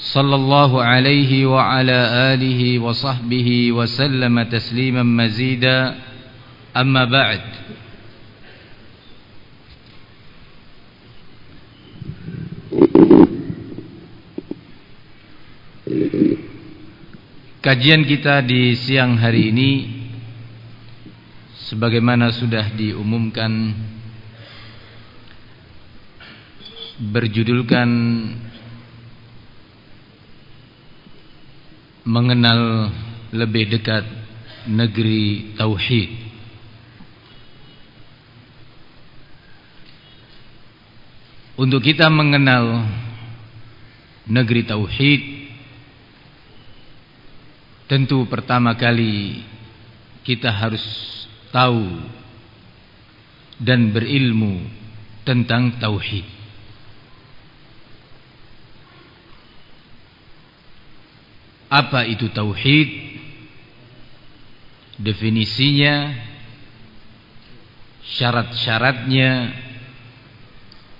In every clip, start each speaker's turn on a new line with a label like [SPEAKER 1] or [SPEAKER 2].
[SPEAKER 1] صلى الله عليه وعلى آله وصحبه وسلم تسليما مزيدا أما بعد Kajian kita di siang hari ini Sebagaimana sudah diumumkan Berjudulkan Mengenal lebih dekat negeri Tauhid Untuk kita mengenal negeri Tauhid Tentu pertama kali kita harus tahu dan berilmu tentang tauhid. Apa itu tauhid? Definisinya, syarat-syaratnya,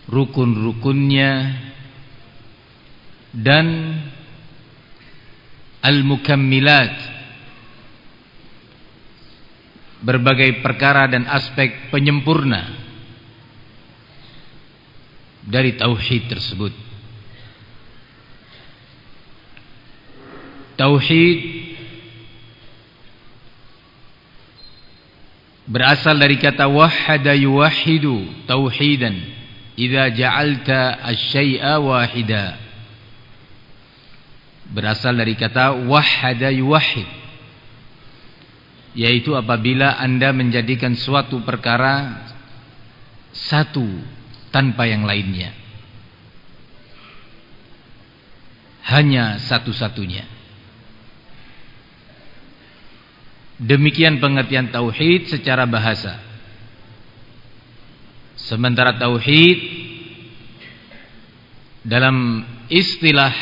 [SPEAKER 1] rukun-rukunnya dan al-mukammilat berbagai perkara dan aspek penyempurna dari tauhid tersebut tauhid berasal dari kata wahada yuwahidu tauhidan idza ja'alta asy-syai'a wahida. Berasal dari kata wahada yuwahid yaitu apabila anda menjadikan suatu perkara satu tanpa yang lainnya hanya satu-satunya demikian pengertian tauhid secara bahasa sementara tauhid dalam istilah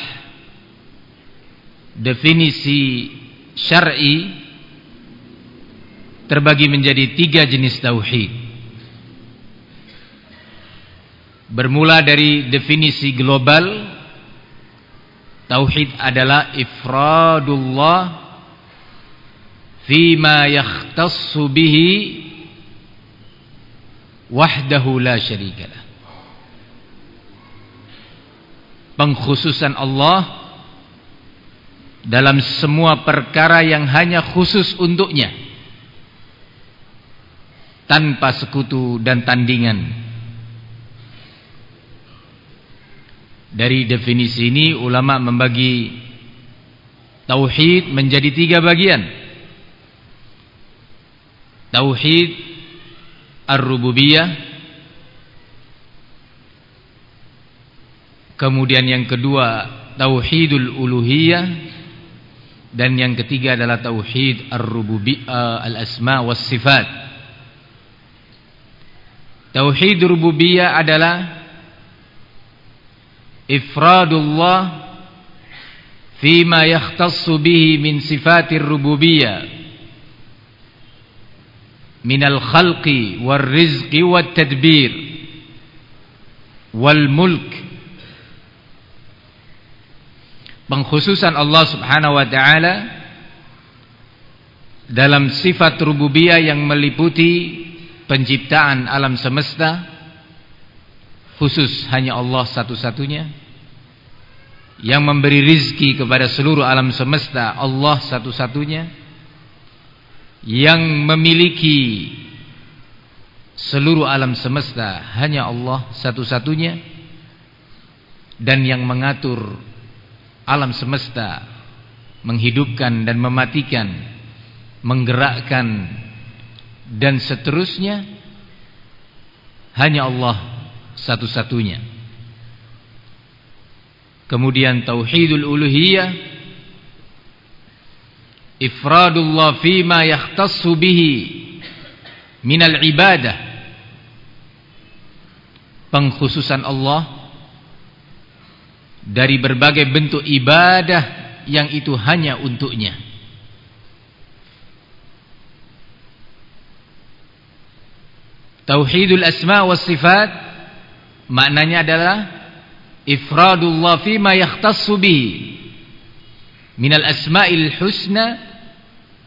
[SPEAKER 1] definisi syar'i terbagi menjadi tiga jenis tauhid. Bermula dari definisi global, tauhid adalah ifradullah fima yakhtassu bihi wahdahu la syarikalah. Pengkhususan Allah dalam semua perkara yang hanya khusus untuknya. Tanpa sekutu dan tandingan. Dari definisi ini ulama membagi tauhid menjadi tiga bagian tauhid ar-rububiyah. Kemudian yang kedua tauhidul uluhiyah. Dan yang ketiga adalah tauhid ar-rububiyah al-asma was sifat tauhid rububiyah adalah ifradullah fima yakhtassu bihi min sifatir rububiyah min al-khalqi war-rizqi wat-tadbir wal-mulk pengkhususan Allah Subhanahu wa taala dalam sifat rububiyah yang meliputi penciptaan alam semesta khusus hanya Allah satu-satunya yang memberi rizki kepada seluruh alam semesta Allah satu-satunya yang memiliki seluruh alam semesta hanya Allah satu-satunya dan yang mengatur alam semesta menghidupkan dan mematikan menggerakkan dan seterusnya hanya Allah satu-satunya. Kemudian tauhidul uluhiyah ifradullah fima yahtassu bihi minal ibadah. Pengkhususan Allah dari berbagai bentuk ibadah yang itu hanya untuknya. Tauhidul asma was sifat maknanya adalah ifradullah fima yahtassu bihi minal asma'il husna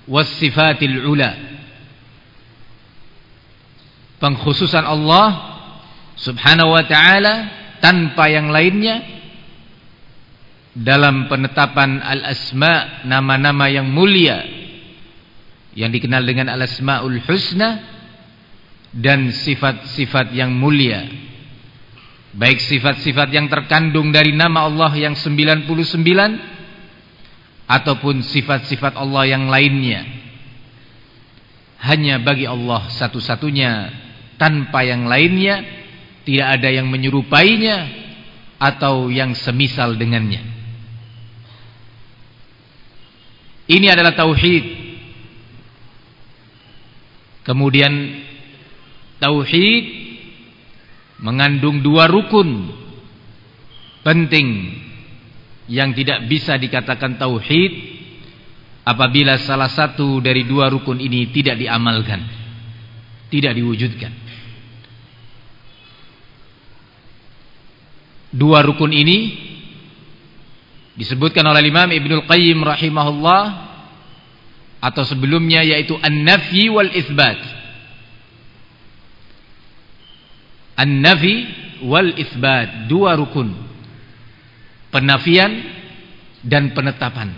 [SPEAKER 1] wasifatil ula. Pengkhususan Allah subhanahu wa ta'ala tanpa yang lainnya dalam penetapan al-asma nama-nama yang mulia yang dikenal dengan al-asma'ul husna dan sifat-sifat yang mulia. Baik sifat-sifat yang terkandung dari nama Allah yang 99 ataupun sifat-sifat Allah yang lainnya. Hanya bagi Allah satu-satunya tanpa yang lainnya tidak ada yang menyerupainya atau yang semisal dengannya. Ini adalah tauhid. Kemudian tauhid mengandung dua rukun penting yang tidak bisa dikatakan tauhid apabila salah satu dari dua rukun ini tidak diamalkan, tidak diwujudkan. Dua rukun ini disebutkan oleh Imam Ibnul Qayyim rahimahullah atau sebelumnya yaitu an-nafyi wal itsbat. An-nafi wal itsbat, dua rukun penafian dan penetapan.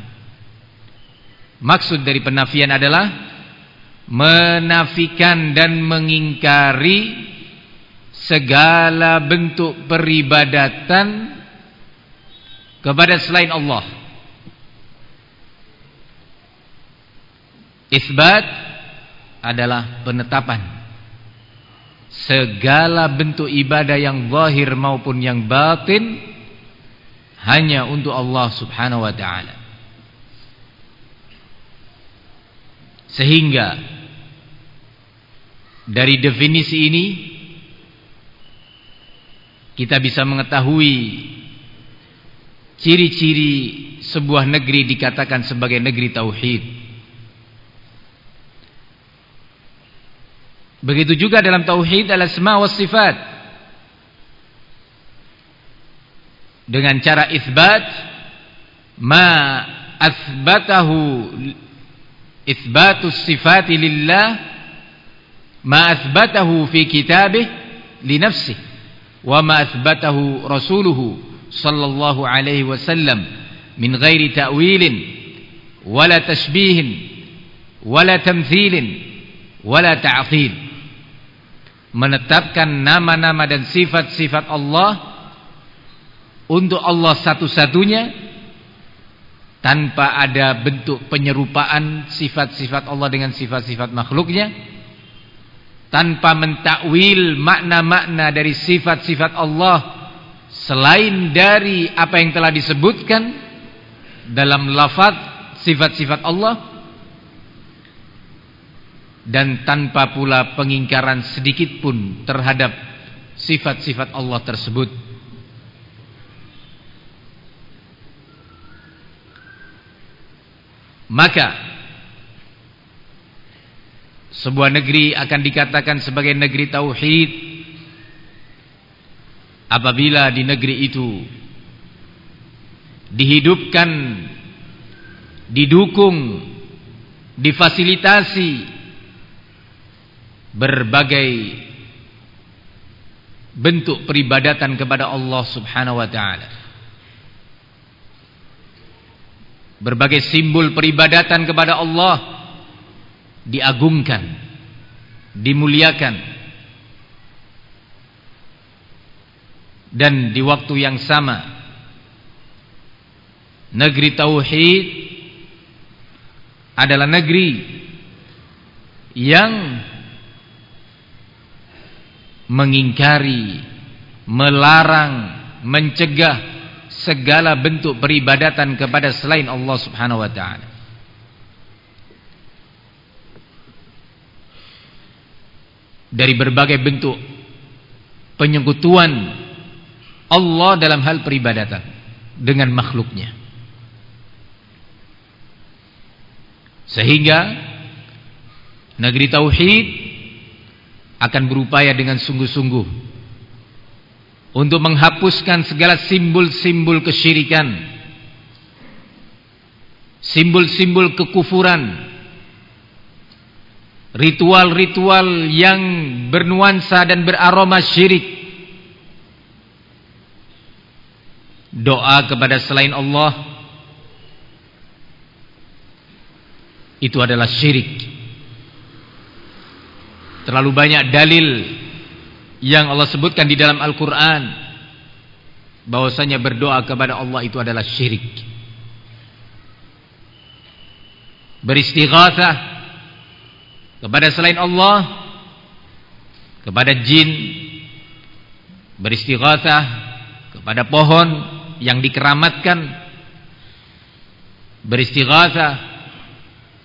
[SPEAKER 1] Maksud dari penafian adalah menafikan dan mengingkari segala bentuk peribadatan kepada selain Allah. Isbat adalah penetapan segala bentuk ibadah yang zahir maupun yang batin hanya untuk Allah Subhanahu wa taala. Sehingga dari definisi ini kita bisa mengetahui ciri-ciri sebuah negeri dikatakan sebagai negeri tauhid. Begitu juga dalam tauhid al-asma sifat. Dengan cara isbat ma asbatahu isbatus sifati lillah ma asbatahu fi kitabih li nafsih wa ma asbatahu rasuluhu sallallahu alaihi wasallam min ghairi ta'wilin wala tashbihin wala tamthilin wala ta'til menetapkan nama-nama dan sifat-sifat Allah untuk Allah satu-satunya tanpa ada bentuk penyerupaan sifat-sifat Allah dengan sifat-sifat makhluknya tanpa mentakwil makna-makna dari sifat-sifat Allah selain dari apa yang telah disebutkan dalam lafaz sifat-sifat Allah dan tanpa pula pengingkaran sedikit pun terhadap sifat-sifat Allah tersebut maka sebuah negeri akan dikatakan sebagai negeri tauhid apabila di negeri itu dihidupkan didukung difasilitasi berbagai bentuk peribadatan kepada Allah Subhanahu wa taala berbagai simbol peribadatan kepada Allah diagungkan, dimuliakan. Dan di waktu yang sama negeri tauhid adalah negeri yang mengingkari, melarang, mencegah segala bentuk peribadatan kepada selain Allah Subhanahu wa taala. Dari berbagai bentuk penyekutuan Allah dalam hal peribadatan dengan makhluknya. Sehingga negeri tauhid akan berupaya dengan sungguh-sungguh untuk menghapuskan segala simbol-simbol kesyirikan, simbol-simbol kekufuran, ritual-ritual yang bernuansa dan beraroma syirik. Doa kepada selain Allah itu adalah syirik. Terlalu banyak dalil yang Allah sebutkan di dalam Al-Quran. Bahwasanya berdoa kepada Allah itu adalah syirik. Beristighatsah kepada selain Allah kepada jin. Beristighatsah kepada pohon yang dikeramatkan. Beristighatsah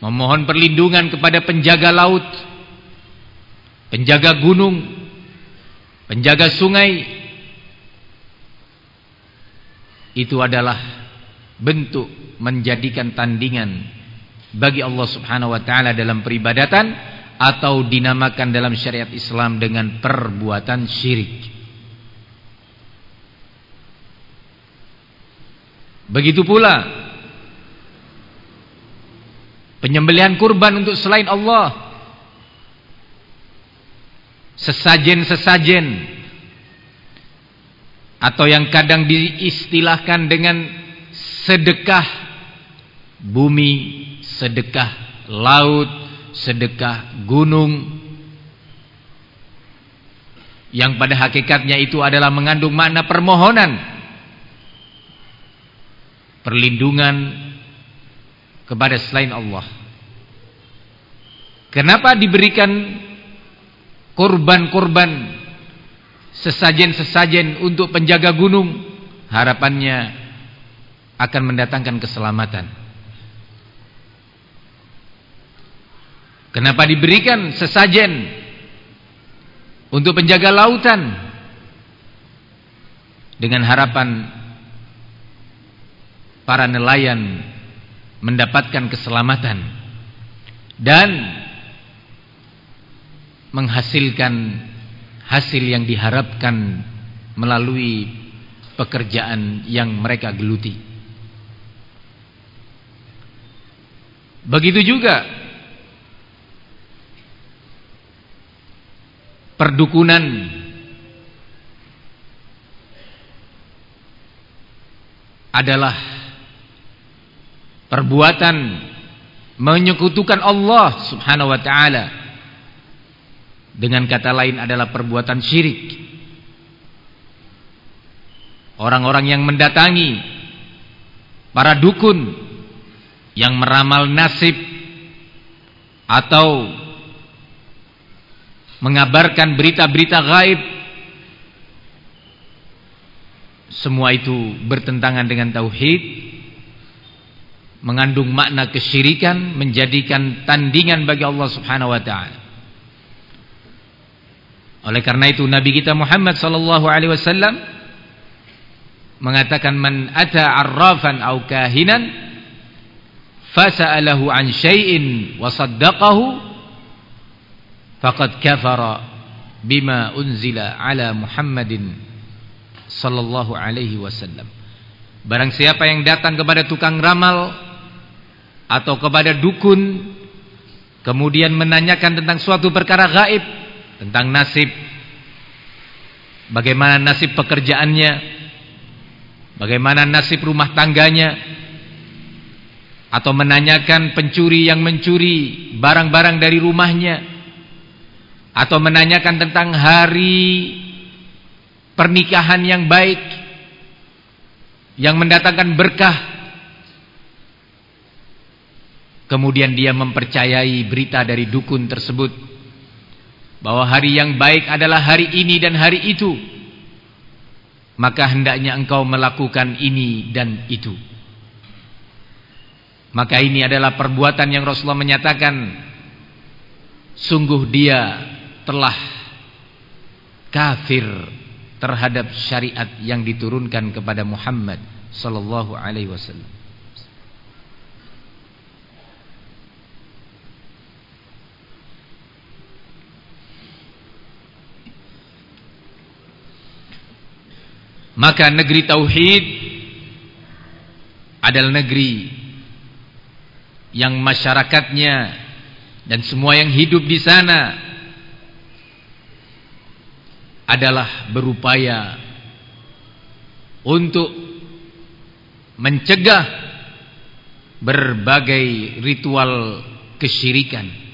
[SPEAKER 1] memohon perlindungan kepada penjaga laut penjaga gunung penjaga sungai itu adalah bentuk menjadikan tandingan bagi Allah Subhanahu wa taala dalam peribadatan atau dinamakan dalam syariat Islam dengan perbuatan syirik. Begitu pula penyembelihan kurban untuk selain Allah. Sesajen-sesajen. Atau yang kadang diistilahkan dengan sedekah bumi sedekah laut, sedekah gunung. Yang pada hakikatnya itu adalah mengandung makna permohonan. Perlindungan kepada selain Allah. Kenapa diberikan korban-korban sesajen-sesajen untuk penjaga gunung? Harapannya akan mendatangkan keselamatan. Kenapa diberikan sesajen untuk penjaga lautan dengan harapan para nelayan mendapatkan keselamatan dan menghasilkan hasil yang diharapkan melalui pekerjaan yang mereka geluti. Begitu juga perdukunan adalah perbuatan menyekutukan Allah Subhanahu wa taala dengan kata lain adalah perbuatan syirik. Orang-orang yang mendatangi para dukun yang meramal nasib atau mengabarkan berita-berita gaib semua itu bertentangan dengan tauhid mengandung makna kesyirikan menjadikan tandingan bagi Allah Subhanahu wa taala oleh karena itu Nabi kita Muhammad sallallahu alaihi wasallam mengatakan man ata arrafan au kahinan fasa'alahu an syai'in wa saddaqahu faqad kafara bima unzila ala Muhammadin sallallahu alaihi wasallam. Barang siapa yang datang kepada tukang ramal atau kepada dukun kemudian menanyakan tentang suatu perkara gaib, tentang nasib. Bagaimana nasib pekerjaannya, bagaimana nasib rumah tangganya. Atau menanyakan pencuri yang mencuri barang-barang dari rumahnya. Atau menanyakan tentang hari pernikahan yang baik. Yang mendatangkan berkah. Kemudian dia mempercayai berita dari dukun tersebut bahwa hari yang baik adalah hari ini dan hari itu maka hendaknya engkau melakukan ini dan itu maka ini adalah perbuatan yang Rasulullah menyatakan sungguh dia telah kafir terhadap syariat yang diturunkan kepada Muhammad sallallahu alaihi wasallam. Maka negeri tauhid adalah negeri yang masyarakatnya dan semua yang hidup di sana adalah berupaya untuk mencegah berbagai ritual kesyirikan.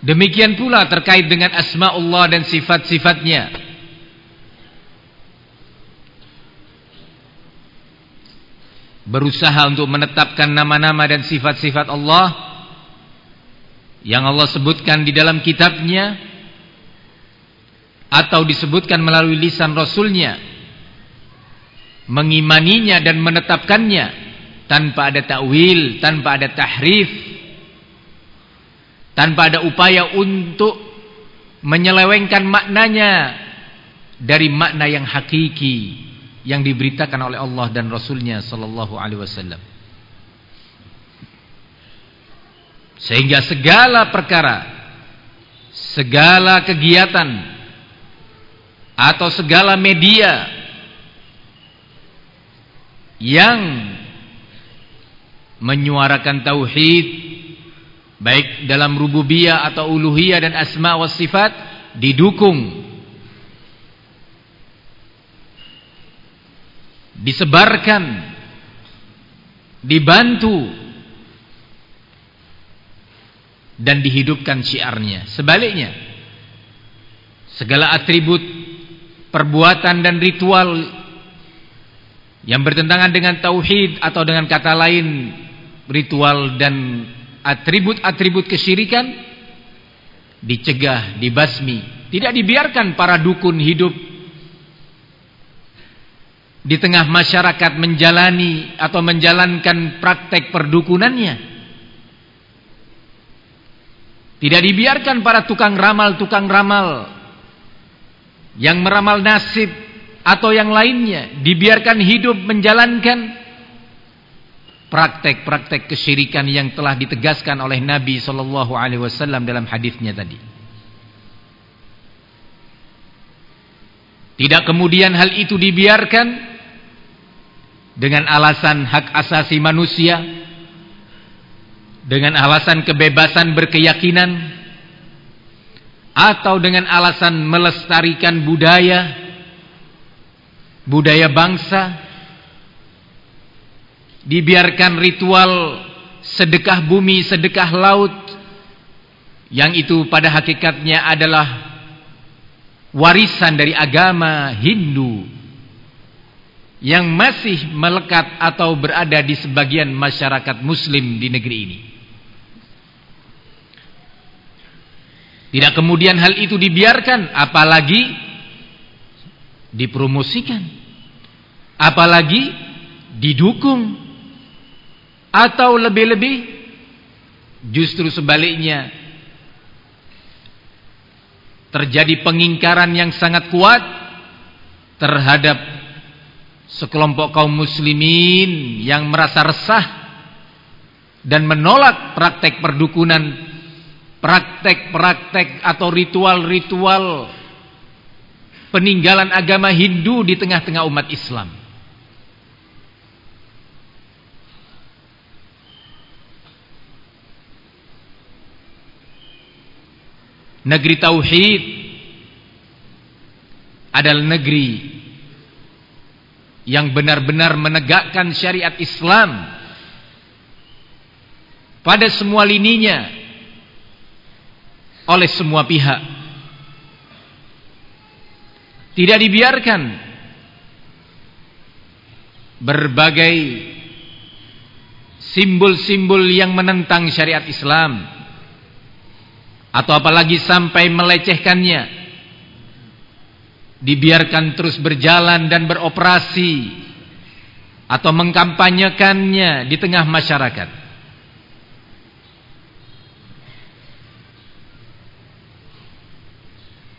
[SPEAKER 1] Demikian pula terkait dengan asma Allah dan sifat-sifatnya. berusaha untuk menetapkan nama-nama dan sifat-sifat Allah yang Allah sebutkan di dalam kitabnya atau disebutkan melalui lisan Rasulnya mengimaninya dan menetapkannya tanpa ada takwil, tanpa ada tahrif tanpa ada upaya untuk menyelewengkan maknanya dari makna yang hakiki yang diberitakan oleh Allah dan Rasulnya Sallallahu Alaihi Wasallam. Sehingga segala perkara, segala kegiatan atau segala media yang menyuarakan tauhid baik dalam rububiyah atau uluhiyah dan asma wa sifat didukung. Disebarkan. Dibantu. Dan dihidupkan syiarnya. Sebaliknya segala atribut perbuatan dan ritual yang bertentangan dengan tauhid atau dengan kata lain ritual dan atribut-atribut kesyirikan dicegah, dibasmi tidak dibiarkan para dukun hidup di tengah masyarakat menjalani atau menjalankan praktek perdukunannya. Tidak dibiarkan para tukang ramal-tukang ramal yang meramal nasib atau yang lainnya dibiarkan hidup menjalankan praktek-praktek kesyirikan yang telah ditegaskan oleh Nabi sallallahu alaihi wasallam dalam hadisnya tadi. Tidak kemudian hal itu dibiarkan dengan alasan hak asasi manusia dengan alasan kebebasan berkeyakinan atau dengan alasan melestarikan budaya budaya bangsa dibiarkan ritual sedekah bumi sedekah laut yang itu pada hakikatnya adalah warisan dari agama Hindu yang masih melekat atau berada di sebagian masyarakat muslim di negeri ini. Tidak kemudian hal itu dibiarkan apalagi dipromosikan. Apalagi didukung atau lebih-lebih justru sebaliknya terjadi pengingkaran yang sangat kuat terhadap sekelompok kaum muslimin yang merasa resah dan menolak praktek perdukunan, praktek-praktek atau ritual-ritual peninggalan agama Hindu di tengah-tengah umat Islam. Negeri tauhid adalah negeri yang benar-benar menegakkan syariat Islam. Pada semua lininya oleh semua pihak. Tidak dibiarkan berbagai simbol-simbol yang menentang syariat Islam atau apalagi sampai melecehkannya. Dibiarkan terus berjalan dan beroperasi. Atau mengkampanyekannya di tengah masyarakat.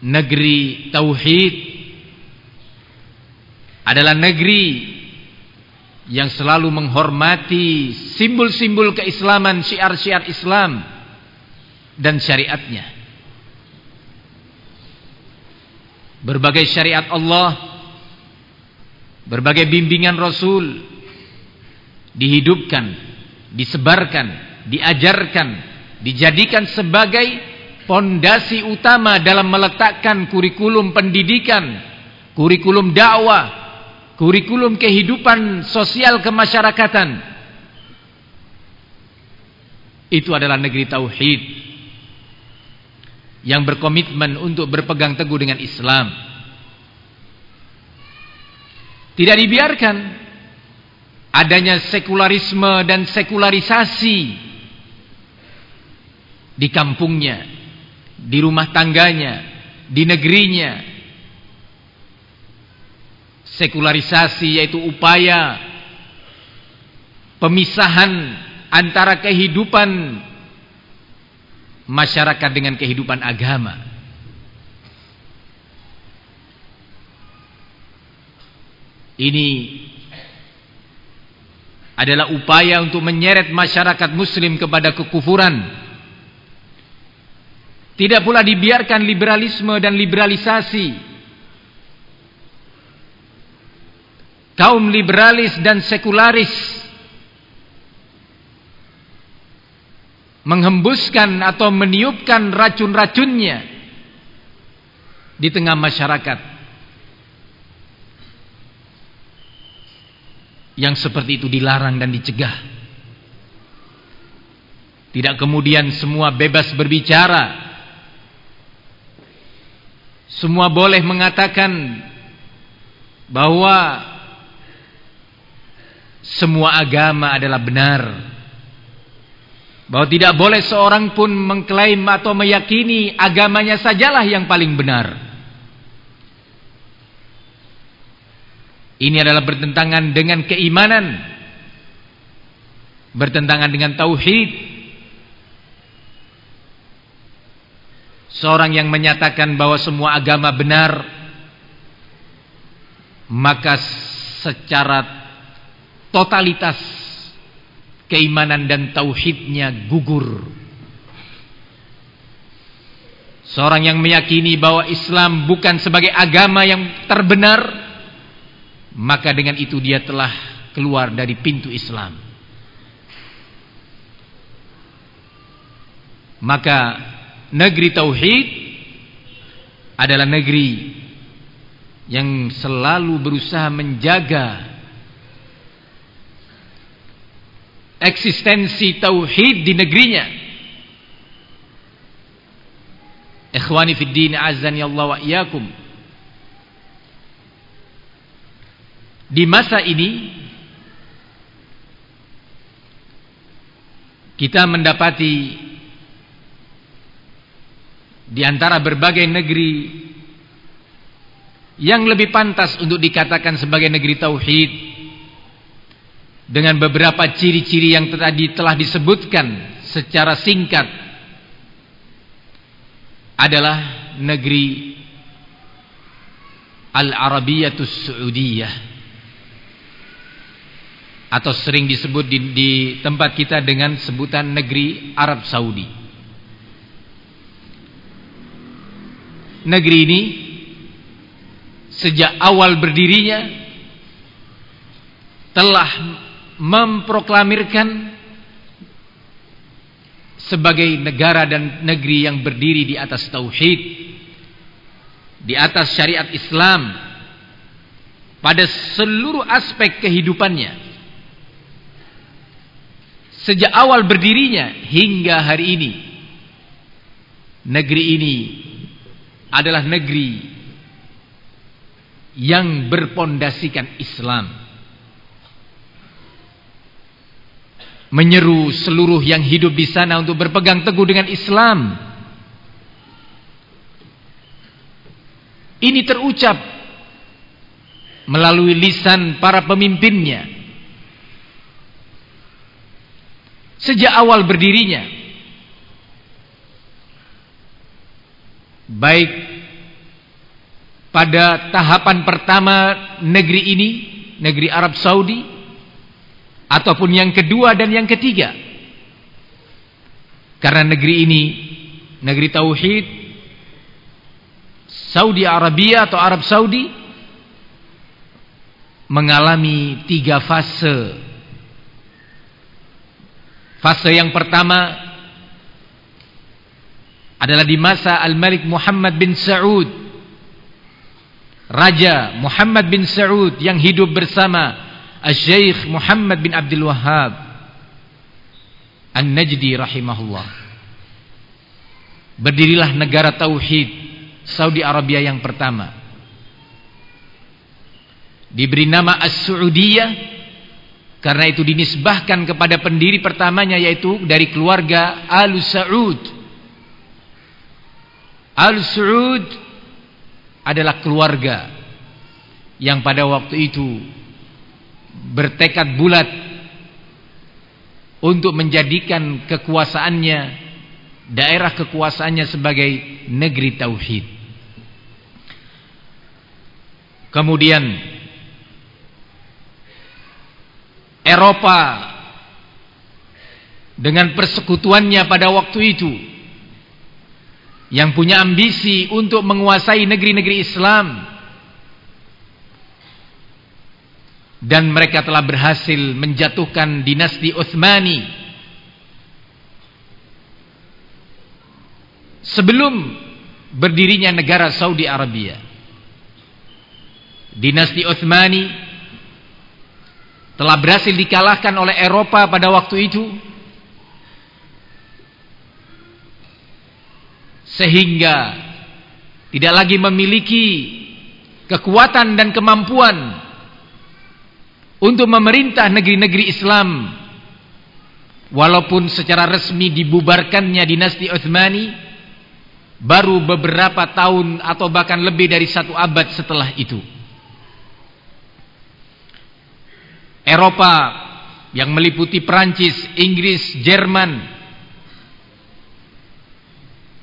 [SPEAKER 1] Negeri tauhid adalah negeri yang selalu menghormati simbol-simbol keislaman syiar-syiar Islam dan syariatnya. Berbagai syariat Allah, berbagai bimbingan Rasul dihidupkan, disebarkan, diajarkan, dijadikan sebagai pondasi utama dalam meletakkan kurikulum pendidikan, kurikulum dakwah, kurikulum kehidupan sosial kemasyarakatan itu adalah negeri tauhid yang berkomitmen untuk berpegang teguh dengan Islam. Tidak dibiarkan adanya sekularisme dan sekularisasi di kampungnya di rumah tangganya di negerinya. Sekularisasi yaitu upaya pemisahan antara kehidupan masyarakat dengan kehidupan agama. Ini adalah upaya untuk menyeret masyarakat muslim kepada kekufuran. Tidak pula dibiarkan liberalisme dan liberalisasi kaum liberalis dan sekularis menghembuskan atau meniupkan racun-racunnya di tengah masyarakat. Yang seperti itu dilarang dan dicegah. Tidak kemudian semua bebas berbicara. Semua boleh mengatakan bahwa semua agama adalah benar. Bahwa tidak boleh seorang pun mengklaim atau meyakini agamanya sajalah yang paling benar. Ini adalah bertentangan dengan keimanan. Bertentangan dengan tauhid. Seorang yang menyatakan bahwa semua agama benar maka secara totalitas keimanan dan tauhidnya gugur. Seorang yang meyakini bahwa Islam bukan sebagai agama yang terbenar, maka dengan itu dia telah keluar dari pintu Islam. Maka negeri tauhid adalah negeri yang selalu berusaha menjaga eksistensi tauhid di negerinya. Ikhwani fid din azani Allah wa. Di masa ini kita mendapati di antara berbagai negeri yang lebih pantas untuk dikatakan sebagai negeri tauhid dengan beberapa ciri-ciri yang tadi telah disebutkan secara singkat adalah negeri Al-Arabiyatus Saudiyah atau sering disebut di, di tempat kita dengan sebutan negeri Arab Saudi. Negeri ini sejak awal berdirinya telah memproklamirkan sebagai negara dan negeri yang berdiri di atas tauhid, di atas syariat Islam pada seluruh aspek kehidupannya. Sejak awal berdirinya hingga hari ini negeri ini adalah negeri yang berpondasikan Islam. Menyeru seluruh yang hidup di sana untuk berpegang teguh dengan Islam. Ini terucap melalui lisan para pemimpinnya. Sejak awal berdirinya. Baik pada tahapan pertama negeri ini, negeri Arab Saudi, ataupun yang kedua dan yang ketiga. Karena negeri ini negeri tauhid Saudi Arabia atau Arab Saudi mengalami tiga fase. Fase yang pertama adalah di masa Al-Malik Muhammad bin Saud. Raja Muhammad bin Saud yang hidup bersama Al-Syeikh Muhammad bin Abdul Wahhab An-Najdi rahimahullah. Berdirilah negara tauhid Saudi Arabia yang pertama. Diberi nama As-Saudiyah karena itu dinisbahkan kepada pendiri pertamanya yaitu dari keluarga Al-Saud. Al-Saud adalah keluarga yang pada waktu itu bertekad bulat untuk menjadikan kekuasaannya daerah kekuasaannya sebagai negeri tauhid. Kemudian Eropa dengan persekutuannya pada waktu itu yang punya ambisi untuk menguasai negeri-negeri Islam dan mereka telah berhasil menjatuhkan dinasti Utsmani. Sebelum berdirinya negara Saudi Arabia dinasti Utsmani telah berhasil dikalahkan oleh Eropa pada waktu itu sehingga tidak lagi memiliki kekuatan dan kemampuan untuk memerintah negeri-negeri Islam. Walaupun secara resmi dibubarkannya dinasti Utsmani baru beberapa tahun atau bahkan lebih dari satu abad setelah itu. Eropa yang meliputi Prancis, Inggris, Jerman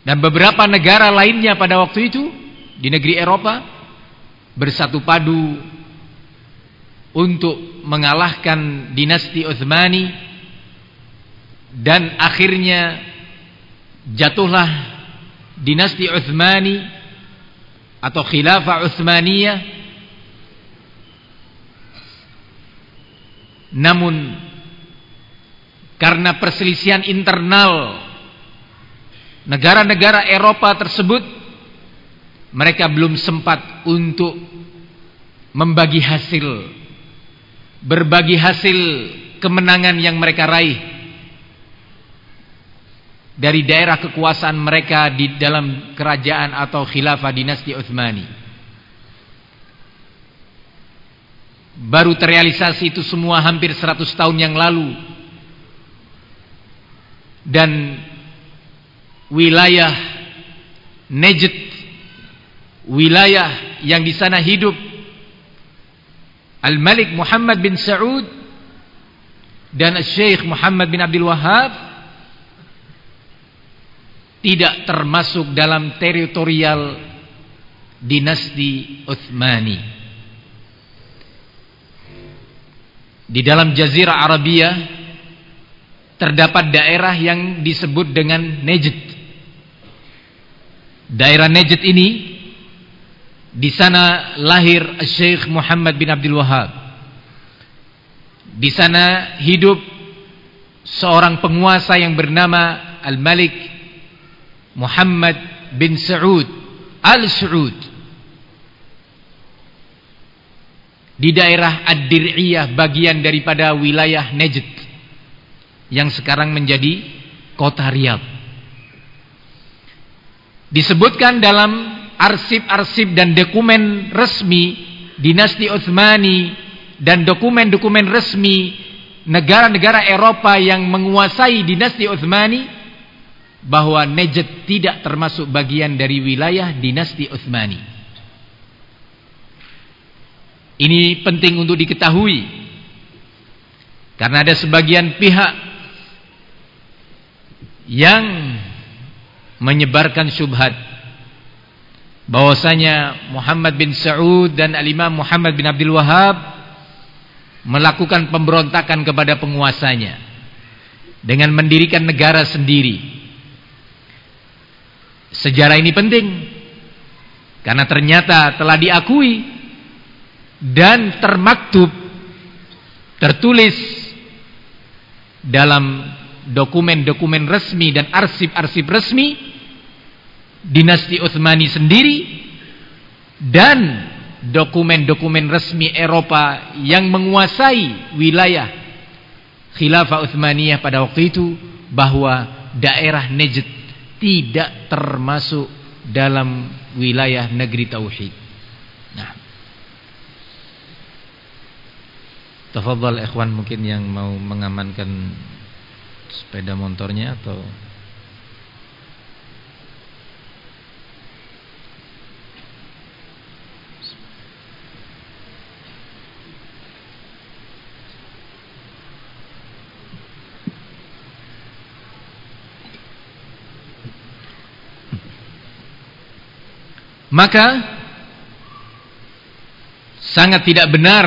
[SPEAKER 1] dan beberapa negara lainnya pada waktu itu di negeri Eropa bersatu padu untuk mengalahkan dinasti Utsmani dan akhirnya jatuhlah dinasti Utsmani atau khilafah Utsmaniyah namun karena perselisihan internal negara-negara Eropa tersebut mereka belum sempat untuk membagi hasil berbagi hasil kemenangan yang mereka raih dari daerah kekuasaan mereka di dalam kerajaan atau khilafah dinasti Utsmani. Baru terrealisasi itu semua hampir 100 tahun yang lalu. Dan wilayah Najd wilayah yang di sana hidup Al-Malik Muhammad bin Saud dan Syekh Muhammad bin Abdul Wahab tidak termasuk dalam teritorial dinasti Uthmani. Di dalam Jazirah Arabia terdapat daerah yang disebut dengan Najd. Daerah Najd ini di sana lahir Syekh Muhammad bin Abdul Wahab. Di sana hidup seorang penguasa yang bernama Al-Malik Muhammad bin Saud Al-Saud. Di daerah Ad-Dir'iyah bagian daripada wilayah Najd yang sekarang menjadi kota Riyadh. Disebutkan dalam arsip-arsip dan dokumen resmi dinasti Utsmani dan dokumen-dokumen resmi negara-negara Eropa yang menguasai dinasti Utsmani bahwa Najd tidak termasuk bagian dari wilayah dinasti Utsmani. Ini penting untuk diketahui karena ada sebagian pihak yang menyebarkan syubhat bahwasanya Muhammad bin Saud dan Al-Imam Muhammad bin Abdul Wahab melakukan pemberontakan kepada penguasanya dengan mendirikan negara sendiri. Sejarah ini penting karena ternyata telah diakui dan termaktub tertulis dalam dokumen-dokumen resmi dan arsip-arsip resmi dinasti Utsmani sendiri dan dokumen-dokumen resmi Eropa yang menguasai wilayah khilafah Utsmaniyah pada waktu itu bahwa daerah Najd tidak termasuk dalam wilayah negeri tauhid. Nah. Tafadhal ikhwan mungkin yang mau mengamankan sepeda motornya atau Maka sangat tidak benar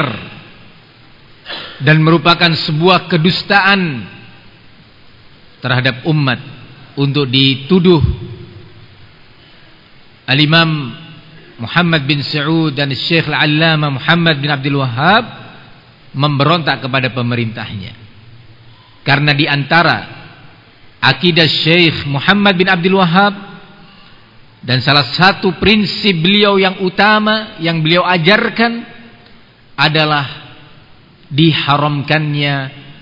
[SPEAKER 1] dan merupakan sebuah kedustaan terhadap umat untuk dituduh Al-Imam Muhammad bin Saud dan Syekh Al-Allamah Muhammad bin Abdul Wahhab memberontak kepada pemerintahnya. Karena di antara akidah Syekh Muhammad bin Abdul Wahhab dan salah satu prinsip beliau yang utama yang beliau ajarkan adalah diharamkannya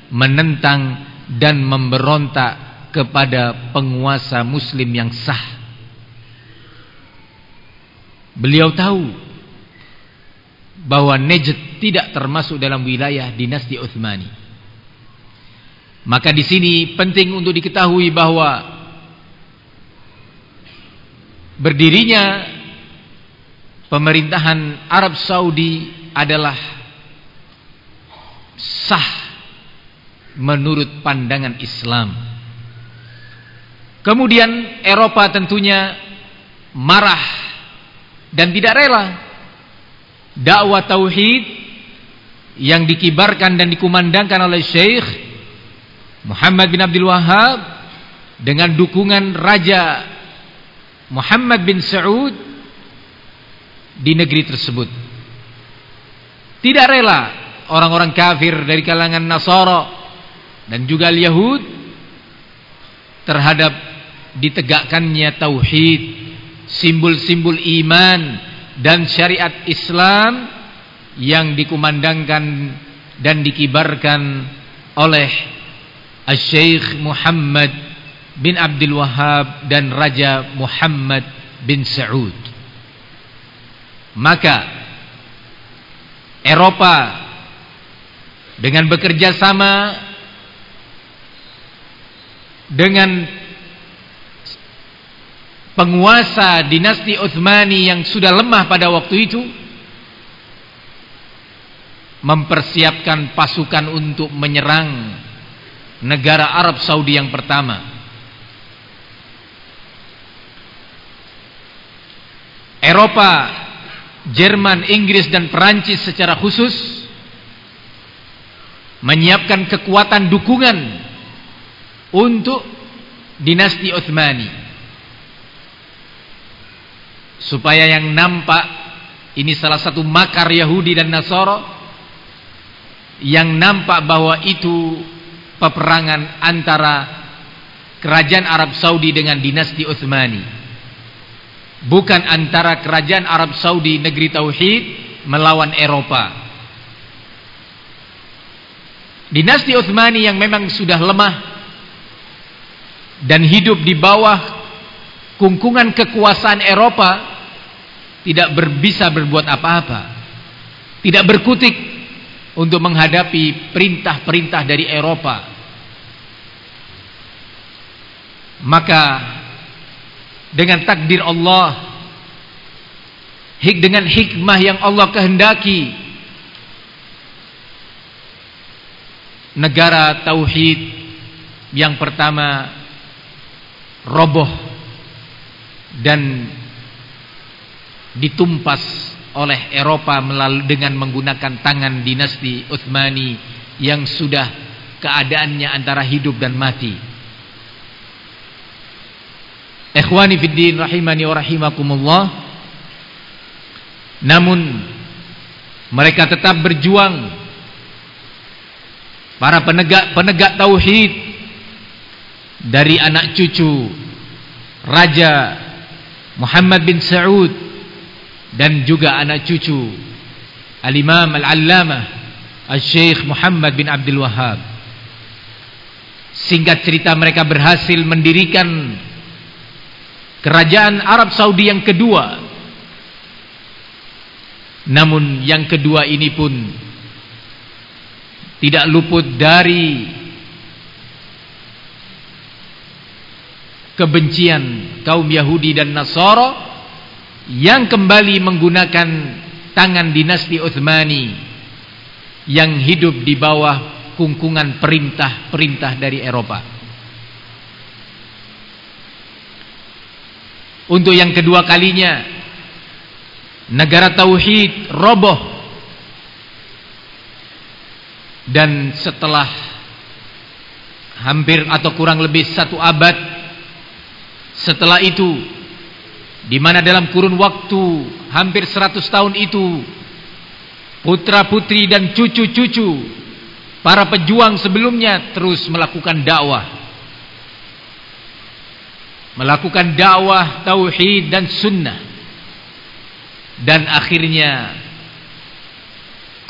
[SPEAKER 1] menentang dan memberontak kepada penguasa muslim yang sah. Beliau tahu bahwa Najd tidak termasuk dalam wilayah dinasti Utsmani. Maka di sini penting untuk diketahui bahwa berdirinya pemerintahan Arab Saudi adalah sah menurut pandangan Islam. Kemudian Eropa tentunya marah dan tidak rela dakwah tauhid yang dikibarkan dan dikumandangkan oleh Syekh Muhammad bin Abdul Wahab dengan dukungan Raja Muhammad bin Saud di negeri tersebut. Tidak rela orang-orang kafir dari kalangan Nasara dan juga Yahud terhadap ditegakkannya tauhid, simbol-simbol iman dan syariat Islam yang dikumandangkan dan dikibarkan oleh Syekh Muhammad bin Abdul Wahab dan Raja Muhammad bin Saud. Maka Eropa dengan bekerja sama dengan penguasa dinasti Utsmani yang sudah lemah pada waktu itu mempersiapkan pasukan untuk menyerang negara Arab Saudi yang pertama Eropa, Jerman, Inggris dan Perancis secara khusus menyiapkan kekuatan dukungan untuk dinasti Utsmani. Supaya yang nampak ini salah satu makar Yahudi dan Nasara yang nampak bahwa itu peperangan antara kerajaan Arab Saudi dengan dinasti Utsmani bukan antara kerajaan Arab Saudi negeri tauhid melawan Eropa. Dinasti Utsmani yang memang sudah lemah dan hidup di bawah kungkungan kekuasaan Eropa tidak bisa berbuat apa-apa. Tidak berkutik untuk menghadapi perintah-perintah dari Eropa. Maka dengan takdir Allah dengan hikmah yang Allah kehendaki negara tauhid yang pertama roboh dan ditumpas oleh Eropa melalui dengan menggunakan tangan dinasti Utsmani yang sudah keadaannya antara hidup dan mati. Ikhwani fiddin rahimani wa rahimakumullah. Namun mereka tetap berjuang para penegak-penegak tauhid dari anak cucu Raja Muhammad bin Saud dan juga anak cucu Al-Imam Al-Allamah Al-Syekh Muhammad bin Abdul Wahab Singkat cerita mereka berhasil mendirikan kerajaan Arab Saudi yang kedua. Namun yang kedua ini pun tidak luput dari kebencian kaum Yahudi dan Nasara yang kembali menggunakan tangan dinasti Utsmani yang hidup di bawah kungkungan perintah-perintah dari Eropa. Untuk yang kedua kalinya negara tauhid roboh dan setelah hampir atau kurang lebih satu abad setelah itu di mana dalam kurun waktu hampir 100 tahun itu putra putri dan cucu-cucu Para pejuang sebelumnya terus melakukan dakwah. Melakukan dakwah tauhid dan sunnah. Dan akhirnya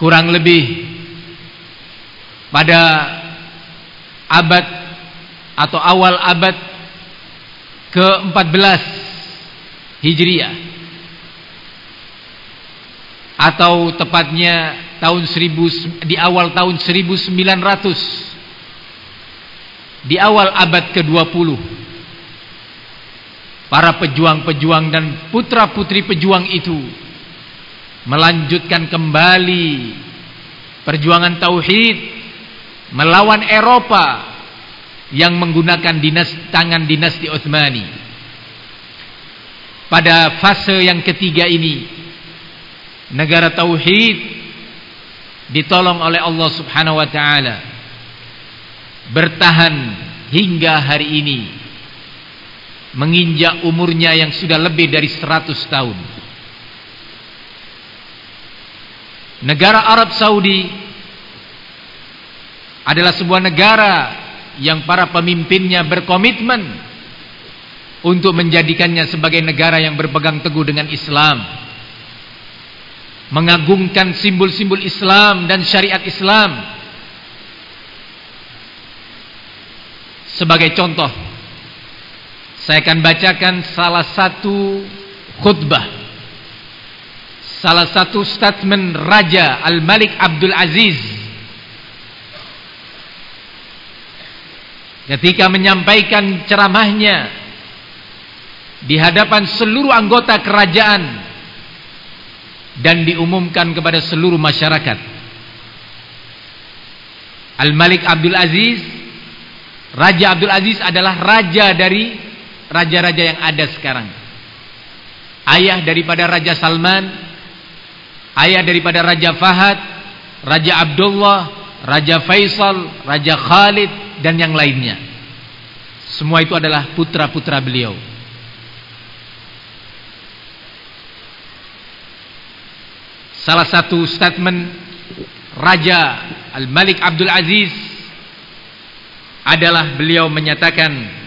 [SPEAKER 1] kurang lebih pada abad atau awal abad ke-14 Hijriah. Atau tepatnya tahun 1000 di awal tahun 1900 di awal abad ke-20 para pejuang-pejuang dan putra-putri pejuang itu melanjutkan kembali perjuangan tauhid melawan Eropa yang menggunakan dinas tangan dinasti Utsmani. Pada fase yang ketiga ini negara tauhid ditolong oleh Allah Subhanahu wa taala. Bertahan hingga hari ini menginjak umurnya yang sudah lebih dari 100 tahun negara Arab Saudi adalah sebuah negara yang para pemimpinnya berkomitmen untuk menjadikannya sebagai negara yang berpegang teguh dengan Islam mengagungkan simbol-simbol Islam dan syariat Islam. Sebagai contoh, saya akan bacakan salah satu khutbah, salah satu statement Raja Al-Malik Abdul Aziz ketika menyampaikan ceramahnya di hadapan seluruh anggota kerajaan dan diumumkan kepada seluruh masyarakat. Al-Malik Abdul Aziz, Raja Abdul Aziz adalah raja dari raja-raja yang ada sekarang. Ayah daripada Raja Salman, ayah daripada Raja Fahad, Raja Abdullah, Raja Faisal, Raja Khalid dan yang lainnya. Semua itu adalah putra-putra beliau. Salah satu statement Raja Al-Malik Abdul Aziz adalah beliau menyatakan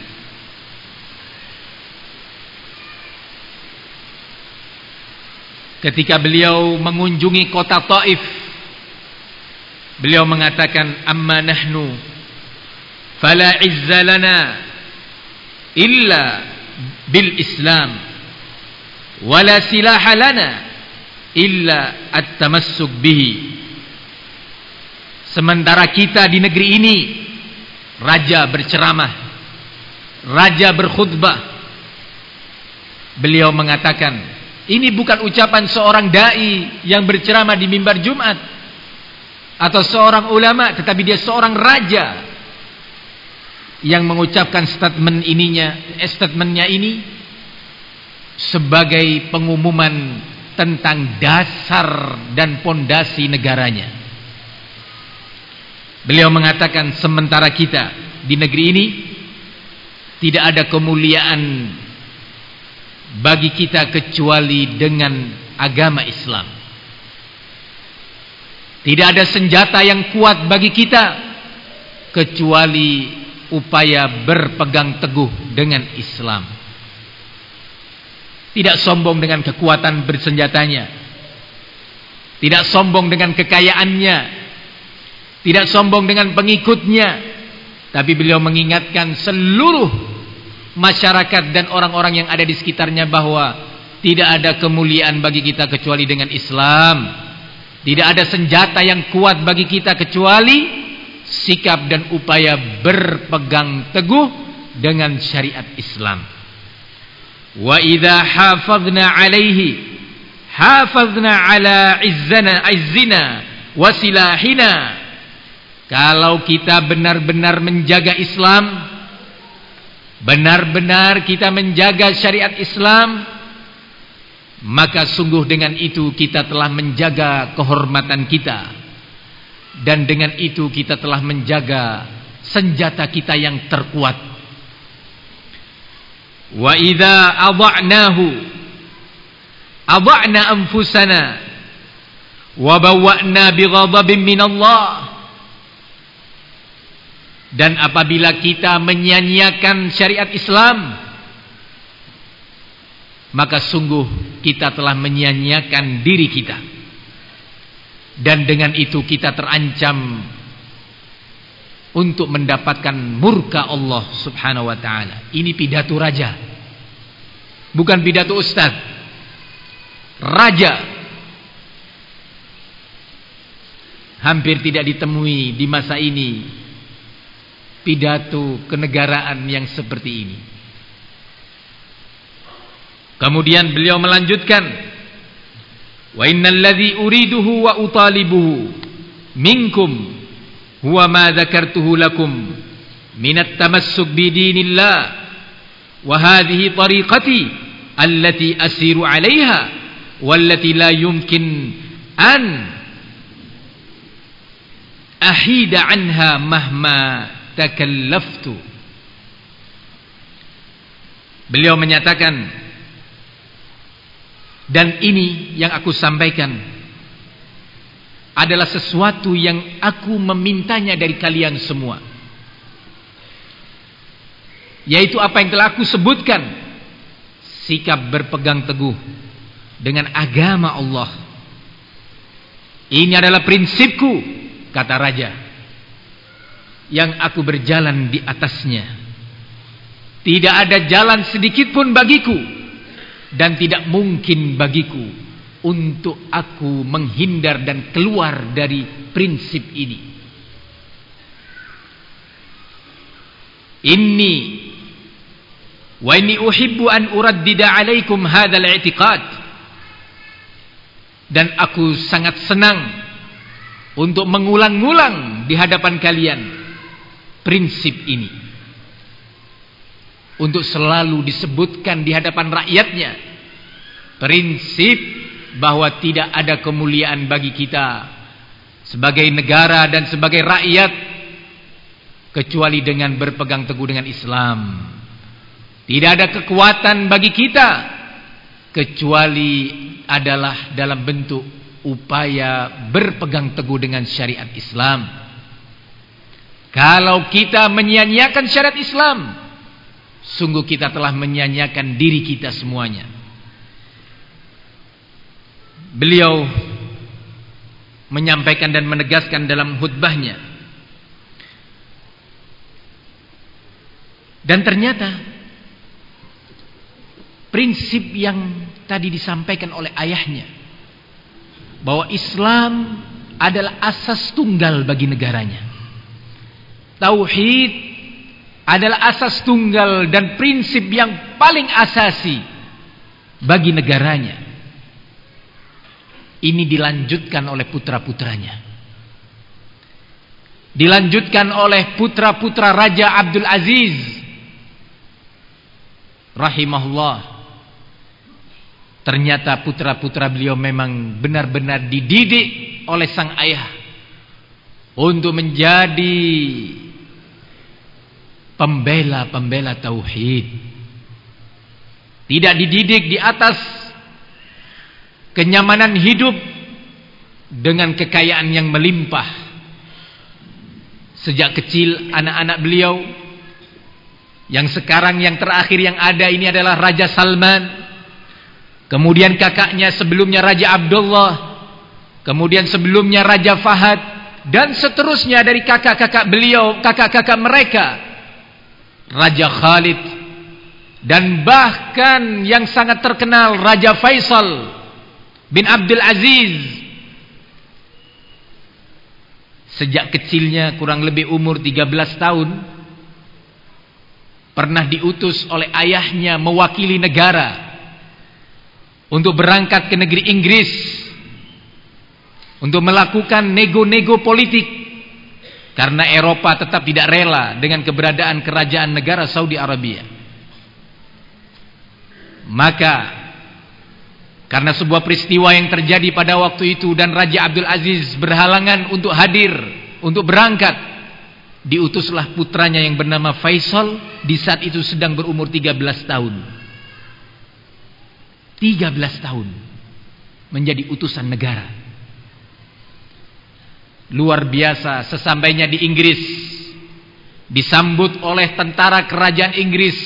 [SPEAKER 1] ketika beliau mengunjungi kota Taif beliau mengatakan amma nahnu fala illa bil Islam wala silaha lana illa at-tamassuk bihi. Sementara kita di negeri ini raja berceramah raja berkhutbah. Beliau mengatakan ini bukan ucapan seorang dai yang berceramah di mimbar Jumat atau seorang ulama tetapi dia seorang raja yang mengucapkan statement ininya eh, statementnya ini sebagai pengumuman tentang dasar dan pondasi negaranya. Beliau mengatakan sementara kita di negeri ini tidak ada kemuliaan bagi kita kecuali dengan agama Islam. Tidak ada senjata yang kuat bagi kita kecuali upaya berpegang teguh dengan Islam. Tidak sombong dengan kekuatan bersenjatanya. Tidak sombong dengan kekayaannya. Tidak sombong dengan pengikutnya. Tapi beliau mengingatkan seluruh masyarakat dan orang-orang yang ada di sekitarnya bahwa tidak ada kemuliaan bagi kita kecuali dengan Islam. Tidak ada senjata yang kuat bagi kita kecuali sikap dan upaya berpegang teguh dengan syariat Islam. Wa idza hafazna alaihi hafazna ala izzana izzina wa silahina. Kalau kita benar-benar menjaga Islam, benar-benar kita menjaga syariat Islam, maka sungguh dengan itu kita telah menjaga kehormatan kita. Dan dengan itu kita telah menjaga senjata kita yang terkuat Wa idza adha'nahu adha'na anfusana wa bawwa'na bighadabin minallah dan apabila kita menyanyiakan syariat Islam maka sungguh kita telah menyanyiakan diri kita dan dengan itu kita terancam untuk mendapatkan murka Allah Subhanahu wa taala. Ini pidato raja. Bukan pidato ustaz. Raja. Hampir tidak ditemui di masa ini pidato kenegaraan yang seperti ini. Kemudian beliau melanjutkan, "Wa innal ladzi uriduhu wa utalibuhu minkum huwa ma dzakartuhu lakum min at-tamassuk bi dinillah wa hadhihi tariqati allati asiru 'alayha wallati la yumkin an ahida anha mahma takallaftu Beliau menyatakan dan ini yang aku sampaikan adalah sesuatu yang aku memintanya dari kalian semua. Yaitu apa yang telah aku sebutkan. Sikap berpegang teguh dengan agama Allah. Ini adalah prinsipku, kata raja. Yang aku berjalan di atasnya. Tidak ada jalan sedikit pun bagiku. Dan tidak mungkin bagiku untuk aku menghindar dan keluar dari prinsip ini. Inni wa inni uhibbu an uraddida alaikum hadzal i'tiqad. Dan aku sangat senang untuk mengulang-ulang di hadapan kalian prinsip ini. Untuk selalu disebutkan di hadapan rakyatnya prinsip bahwa tidak ada kemuliaan bagi kita sebagai negara dan sebagai rakyat kecuali dengan berpegang teguh dengan Islam. Tidak ada kekuatan bagi kita kecuali adalah dalam bentuk upaya berpegang teguh dengan syariat Islam. Kalau kita menyanyiakan syariat Islam, sungguh kita telah menyanyiakan diri kita semuanya. Beliau menyampaikan dan menegaskan dalam khutbahnya. Dan ternyata prinsip yang tadi disampaikan oleh ayahnya bahwa Islam adalah asas tunggal bagi negaranya tauhid adalah asas tunggal dan prinsip yang paling asasi bagi negaranya. Ini dilanjutkan oleh putra-putranya. Dilanjutkan oleh putra-putra Raja Abdul Aziz. Rahimahullah. Ternyata putra-putra beliau memang benar-benar dididik oleh sang ayah untuk menjadi pembela-pembela tauhid. Tidak dididik di atas kenyamanan hidup dengan kekayaan yang melimpah. Sejak kecil anak-anak beliau yang sekarang yang terakhir yang ada ini adalah Raja Salman Kemudian kakaknya sebelumnya Raja Abdullah. Kemudian sebelumnya Raja Fahad. Dan seterusnya dari kakak-kakak beliau, kakak-kakak mereka. Raja Khalid. Dan bahkan yang sangat terkenal Raja Faisal bin Abdul Aziz. Sejak kecilnya kurang lebih umur 13 tahun. Pernah diutus oleh ayahnya mewakili negara untuk berangkat ke negeri Inggris untuk melakukan nego-nego politik karena Eropa tetap tidak rela dengan keberadaan kerajaan negara Saudi Arabia. Maka karena sebuah peristiwa yang terjadi pada waktu itu dan Raja Abdul Aziz berhalangan untuk hadir untuk berangkat, diutuslah putranya yang bernama Faisal di saat itu sedang berumur 13 tahun. 13 tahun menjadi utusan negara. Luar biasa sesampainya di Inggris disambut oleh tentara kerajaan Inggris.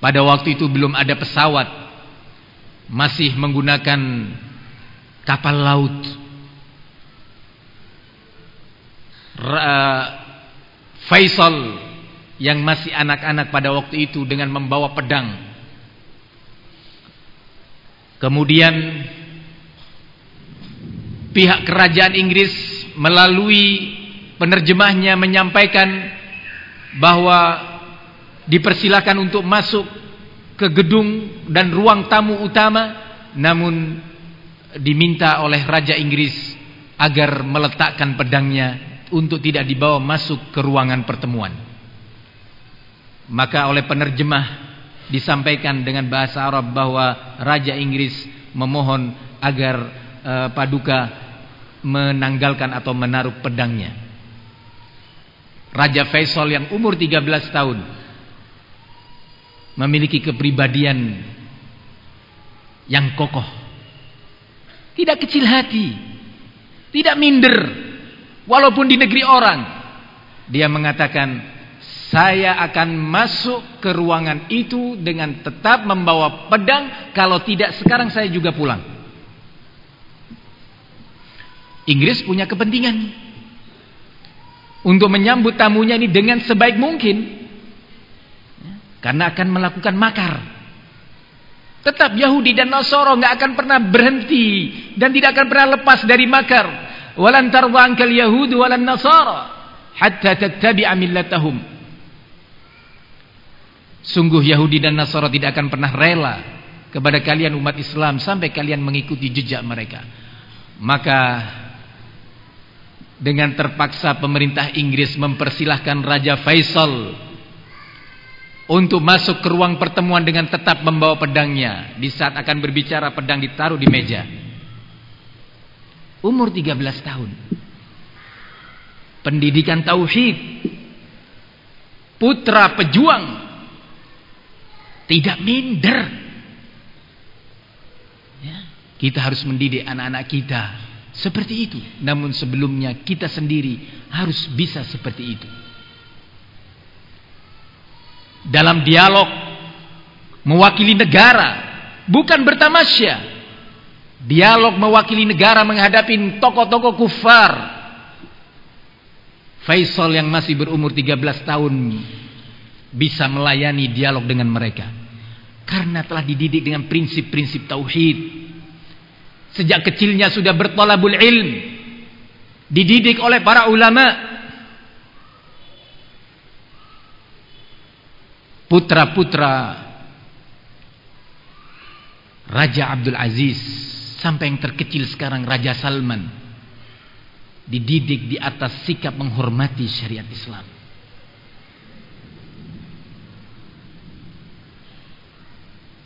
[SPEAKER 1] Pada waktu itu belum ada pesawat. Masih menggunakan kapal laut. Uh, Faisal yang masih anak-anak pada waktu itu dengan membawa pedang Kemudian pihak kerajaan Inggris melalui penerjemahnya menyampaikan bahwa dipersilakan untuk masuk ke gedung dan ruang tamu utama namun diminta oleh raja Inggris agar meletakkan pedangnya untuk tidak dibawa masuk ke ruangan pertemuan. Maka oleh penerjemah disampaikan dengan bahasa Arab bahwa Raja Inggris memohon agar uh, Paduka menanggalkan atau menaruh pedangnya. Raja Faisal yang umur 13 tahun memiliki kepribadian yang kokoh. Tidak kecil hati, tidak minder walaupun di negeri orang. Dia mengatakan saya akan masuk ke ruangan itu dengan tetap membawa pedang. Kalau tidak sekarang saya juga pulang. Inggris punya kepentingan. Untuk menyambut tamunya ini dengan sebaik mungkin. Karena akan melakukan makar. Tetap Yahudi dan Nasoro nggak akan pernah berhenti. Dan tidak akan pernah lepas dari makar. Walan tarwa'ankal Yahudi walan Nasara. Hatta tattabi'a millatahum. Sungguh Yahudi dan Nasara tidak akan pernah rela kepada kalian umat Islam sampai kalian mengikuti jejak mereka. Maka dengan terpaksa pemerintah Inggris mempersilahkan Raja Faisal untuk masuk ke ruang pertemuan dengan tetap membawa pedangnya. Di saat akan berbicara pedang ditaruh di meja. Umur 13 tahun. Pendidikan tauhid. Putra pejuang tidak minder. Ya, kita harus mendidik anak-anak kita seperti itu. Namun sebelumnya kita sendiri harus bisa seperti itu. Dalam dialog mewakili negara, bukan bertamasya. Dialog mewakili negara menghadapi tokoh-tokoh kufar. Faisal yang masih berumur 13 tahun bisa melayani dialog dengan mereka. Karena telah dididik dengan prinsip-prinsip tauhid. Sejak kecilnya sudah bertolabul ilm. Dididik oleh para ulama. Putra-putra Raja Abdul Aziz sampai yang terkecil sekarang Raja Salman dididik di atas sikap menghormati syariat Islam.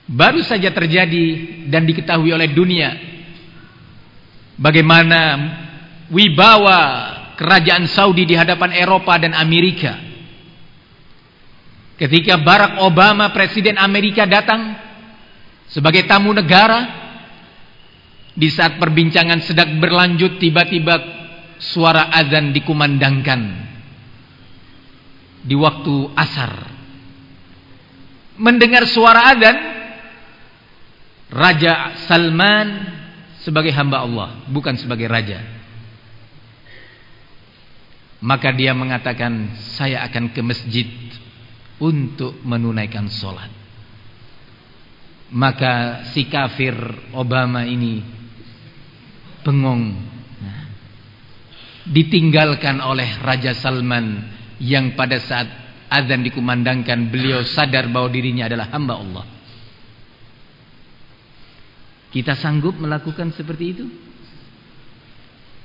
[SPEAKER 1] baru saja terjadi dan diketahui oleh dunia bagaimana wibawa kerajaan Saudi di hadapan Eropa dan Amerika. Ketika Barack Obama presiden Amerika datang sebagai tamu negara di saat perbincangan sedang berlanjut tiba-tiba suara azan dikumandangkan di waktu asar. Mendengar suara azan Raja Salman sebagai hamba Allah, bukan sebagai raja. Maka dia mengatakan, saya akan ke masjid untuk menunaikan sholat. Maka si kafir Obama ini bengong. Ditinggalkan oleh Raja Salman yang pada saat azan dikumandangkan beliau sadar bahwa dirinya adalah hamba Allah. Kita sanggup melakukan seperti itu?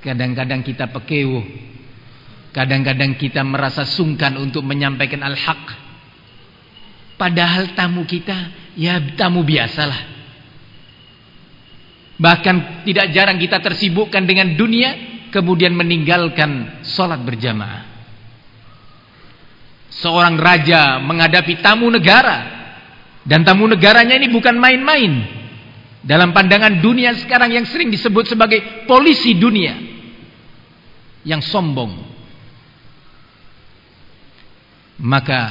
[SPEAKER 1] Kadang-kadang kita pekewuh. Kadang-kadang kita merasa sungkan untuk menyampaikan al-haq. Padahal tamu kita ya tamu biasalah. Bahkan tidak jarang kita tersibukkan dengan dunia kemudian meninggalkan sholat berjamaah. Seorang raja menghadapi tamu negara dan tamu negaranya ini bukan main-main. Dalam pandangan dunia sekarang yang sering disebut sebagai polisi dunia. Yang sombong. Maka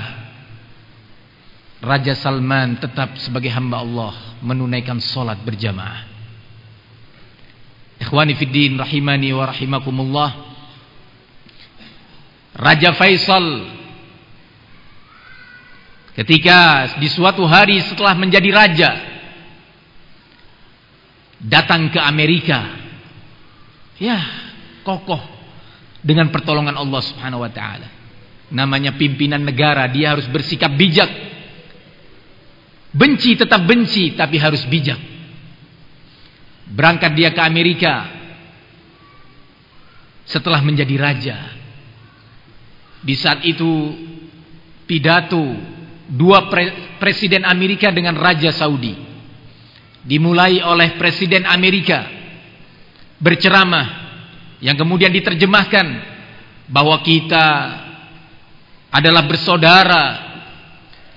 [SPEAKER 1] Raja Salman tetap sebagai hamba Allah menunaikan solat berjamaah. Ikhwani fiddin rahimani wa rahimakumullah. Raja Faisal ketika di suatu hari setelah menjadi raja datang ke Amerika. Ya, kokoh dengan pertolongan Allah Subhanahu wa taala. Namanya pimpinan negara, dia harus bersikap bijak. Benci tetap benci tapi harus bijak. Berangkat dia ke Amerika setelah menjadi raja. Di saat itu pidato dua pre presiden Amerika dengan raja Saudi dimulai oleh Presiden Amerika berceramah yang kemudian diterjemahkan bahwa kita adalah bersaudara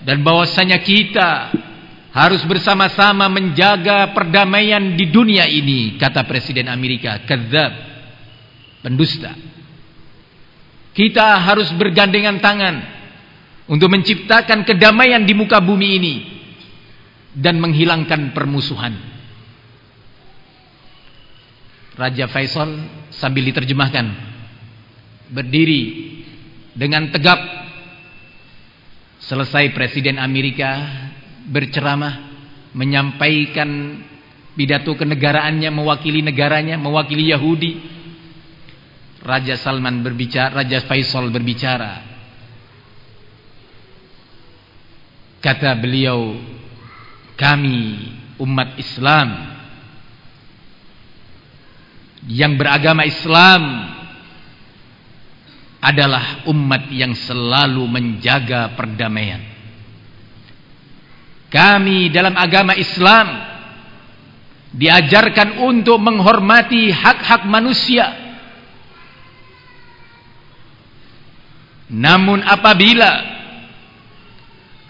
[SPEAKER 1] dan bahwasanya kita harus bersama-sama menjaga perdamaian di dunia ini kata Presiden Amerika kadzab pendusta. Kita harus bergandengan tangan untuk menciptakan kedamaian di muka bumi ini dan menghilangkan permusuhan. Raja Faisal sambil diterjemahkan berdiri dengan tegap. Selesai Presiden Amerika berceramah menyampaikan pidato kenegaraannya mewakili negaranya mewakili Yahudi. Raja Salman berbicara Raja Faisal berbicara. Kata beliau kami umat Islam yang beragama Islam adalah umat yang selalu menjaga perdamaian. Kami dalam agama Islam diajarkan untuk menghormati hak-hak manusia. Namun apabila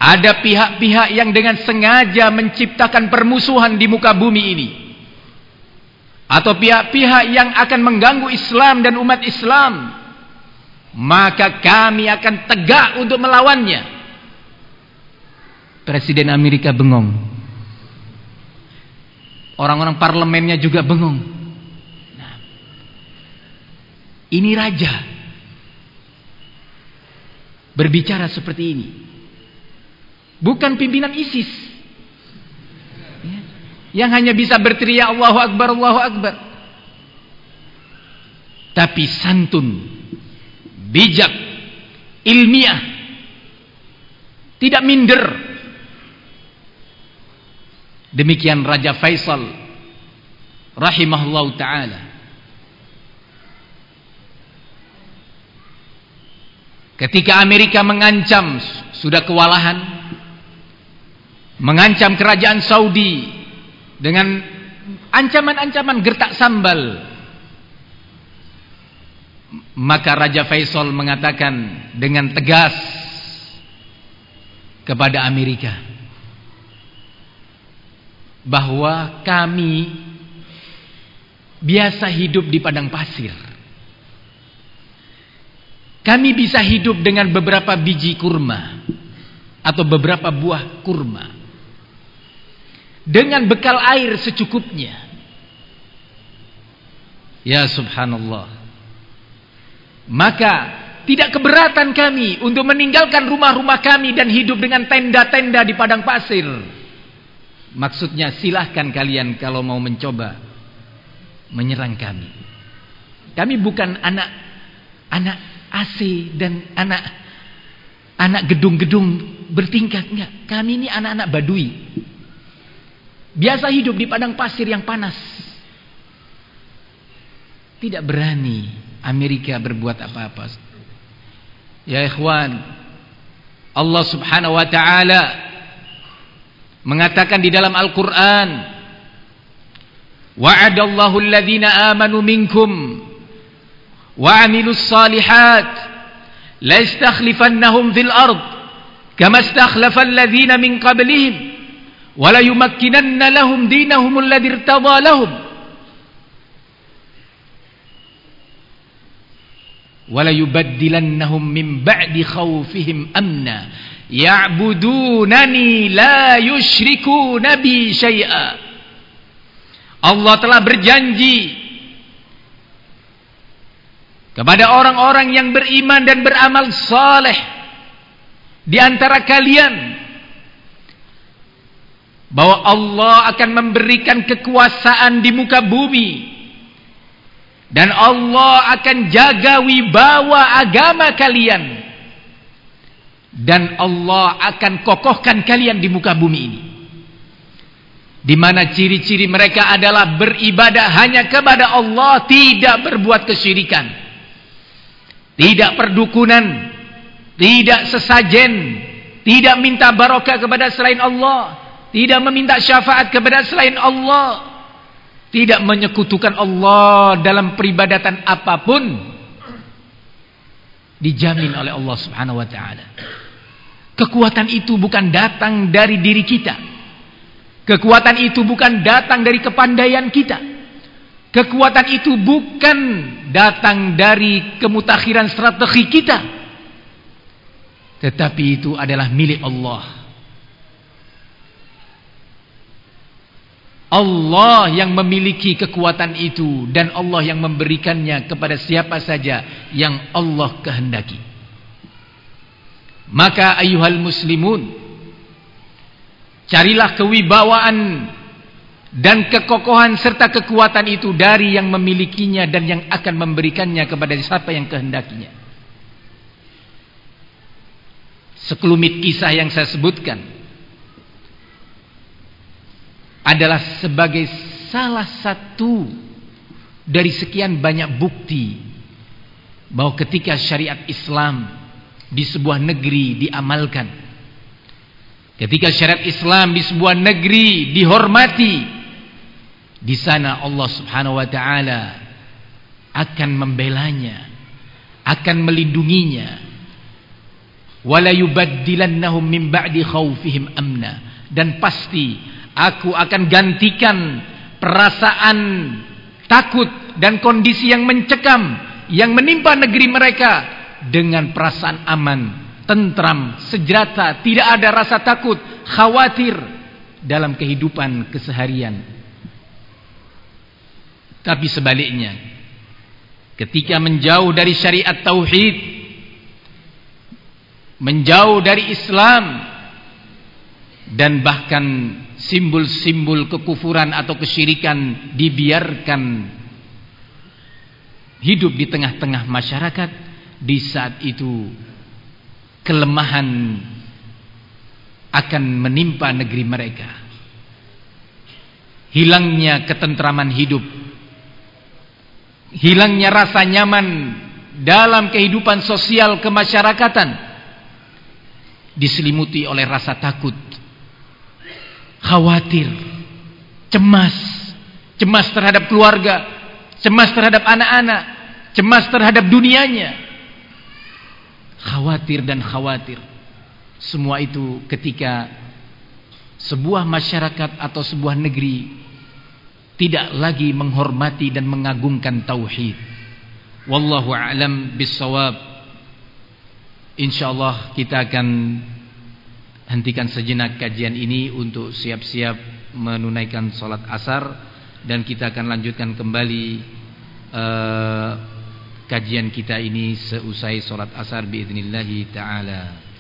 [SPEAKER 1] ada pihak-pihak yang dengan sengaja menciptakan permusuhan di muka bumi ini. Atau pihak-pihak yang akan mengganggu Islam dan umat Islam. Maka kami akan tegak untuk melawannya. Presiden Amerika bengong. Orang-orang parlemennya juga bengong. Nah, ini raja. Berbicara seperti ini. Bukan pimpinan ISIS. Ya. Yang hanya bisa berteriak Allahu Akbar, Allahu Akbar. Tapi santun, bijak, ilmiah. Tidak minder. Demikian Raja Faisal rahimahullah taala. Ketika Amerika mengancam sudah kewalahan mengancam kerajaan Saudi dengan ancaman-ancaman gertak sambal maka Raja Faisal mengatakan dengan tegas kepada Amerika bahwa kami biasa hidup di padang pasir. Kami bisa hidup dengan beberapa biji kurma atau beberapa buah kurma. Dengan bekal air secukupnya. Ya subhanallah. Maka tidak keberatan kami untuk meninggalkan rumah-rumah kami dan hidup dengan tenda-tenda di padang pasir. Maksudnya silahkan kalian kalau mau mencoba menyerang kami. Kami bukan anak anak AC dan anak anak gedung-gedung bertingkat enggak. Kami ini anak-anak badui. Biasa hidup di padang pasir yang panas. Tidak berani Amerika berbuat apa-apa. Ya ikhwan, Allah Subhanahu wa taala mengatakan di dalam Al-Qur'an, "Wa'adallahu alladhina amanu minkum wa 'amilus salihat la yastakhlifannahum fil ard kama istakhlafa alladhina min qablihim wa la yumakkinanna lahum dinahum alladhi irtadha lahum." wala yubaddilannahum min ba'di khawfihim amna. Ya'budunani la yushriku nabi syai'a Allah telah berjanji kepada orang-orang yang beriman dan beramal saleh di antara kalian bahwa Allah akan memberikan kekuasaan di muka bumi dan Allah akan jaga wibawa agama kalian. Dan Allah akan kokohkan kalian di muka bumi ini. Di mana ciri-ciri mereka adalah beribadah hanya kepada Allah, tidak berbuat kesyirikan. Tidak perdukunan, tidak sesajen, tidak minta barokah kepada selain Allah, tidak meminta syafaat kepada selain Allah tidak menyekutukan Allah dalam peribadatan apa pun dijamin oleh Allah Subhanahu wa taala. Kekuatan itu bukan datang dari diri kita. Kekuatan itu bukan datang dari kepandaian kita. Kekuatan itu bukan datang dari kemutakhiran strategi kita. Tetapi itu adalah milik Allah. Allah yang memiliki kekuatan itu dan Allah yang memberikannya kepada siapa saja yang Allah kehendaki. Maka ayuhal muslimun carilah kewibawaan dan kekokohan serta kekuatan itu dari yang memilikinya dan yang akan memberikannya kepada siapa yang kehendakinya. Sekelumit kisah yang saya sebutkan adalah sebagai salah satu dari sekian banyak bukti bahwa ketika syariat Islam di sebuah negeri diamalkan ketika syariat Islam di sebuah negeri dihormati di sana Allah Subhanahu wa taala akan membelanya akan melindunginya. Wala yubaddilannahum min ba'di khaufihim amna. Dan pasti Aku akan gantikan perasaan takut dan kondisi yang mencekam yang menimpa negeri mereka dengan perasaan aman, tentram, sejahtera, tidak ada rasa takut, khawatir dalam kehidupan keseharian. Tapi sebaliknya, ketika menjauh dari syariat tauhid, menjauh dari Islam dan bahkan simbol-simbol kekufuran atau kesyirikan dibiarkan hidup di tengah-tengah masyarakat di saat itu kelemahan akan menimpa negeri mereka. Hilangnya ketentraman hidup hilangnya rasa nyaman dalam kehidupan sosial kemasyarakatan diselimuti oleh rasa takut khawatir, cemas, cemas terhadap keluarga, cemas terhadap anak-anak, cemas terhadap dunianya. Khawatir dan khawatir. Semua itu ketika sebuah masyarakat atau sebuah negeri tidak lagi menghormati dan mengagungkan tauhid. Wallahu a'lam bissawab. Insyaallah kita akan hentikan sejenak kajian ini untuk siap-siap menunaikan salat asar dan kita akan lanjutkan kembali uh, kajian kita ini seusai salat asar biidznillah taala.